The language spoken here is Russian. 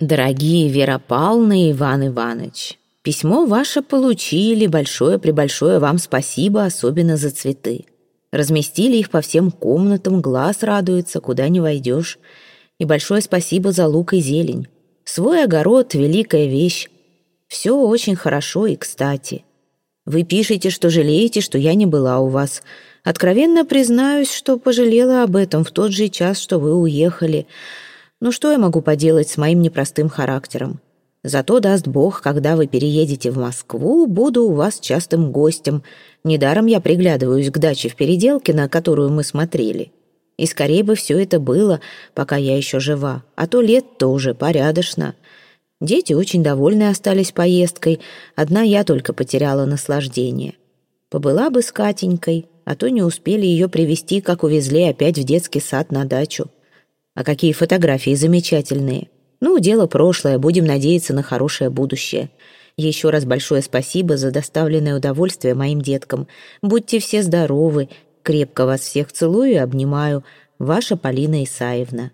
Дорогие Вера и Иван Иванович, письмо ваше получили, большое-пребольшое вам спасибо, особенно за цветы. Разместили их по всем комнатам, глаз радуется, куда не войдешь. И большое спасибо за лук и зелень. Свой огород — великая вещь. Все очень хорошо и кстати. Вы пишете, что жалеете, что я не была у вас. Откровенно признаюсь, что пожалела об этом в тот же час, что вы уехали. Ну что я могу поделать с моим непростым характером? Зато даст Бог, когда вы переедете в Москву, буду у вас частым гостем. Недаром я приглядываюсь к даче в Переделке, на которую мы смотрели. И скорее бы все это было, пока я еще жива, а то лет-то уже порядочно. Дети очень довольны остались поездкой, одна я только потеряла наслаждение. Побыла бы с Катенькой, а то не успели ее привести, как увезли опять в детский сад на дачу. А какие фотографии замечательные. Ну, дело прошлое, будем надеяться на хорошее будущее. Еще раз большое спасибо за доставленное удовольствие моим деткам. Будьте все здоровы. Крепко вас всех целую и обнимаю. Ваша Полина Исаевна.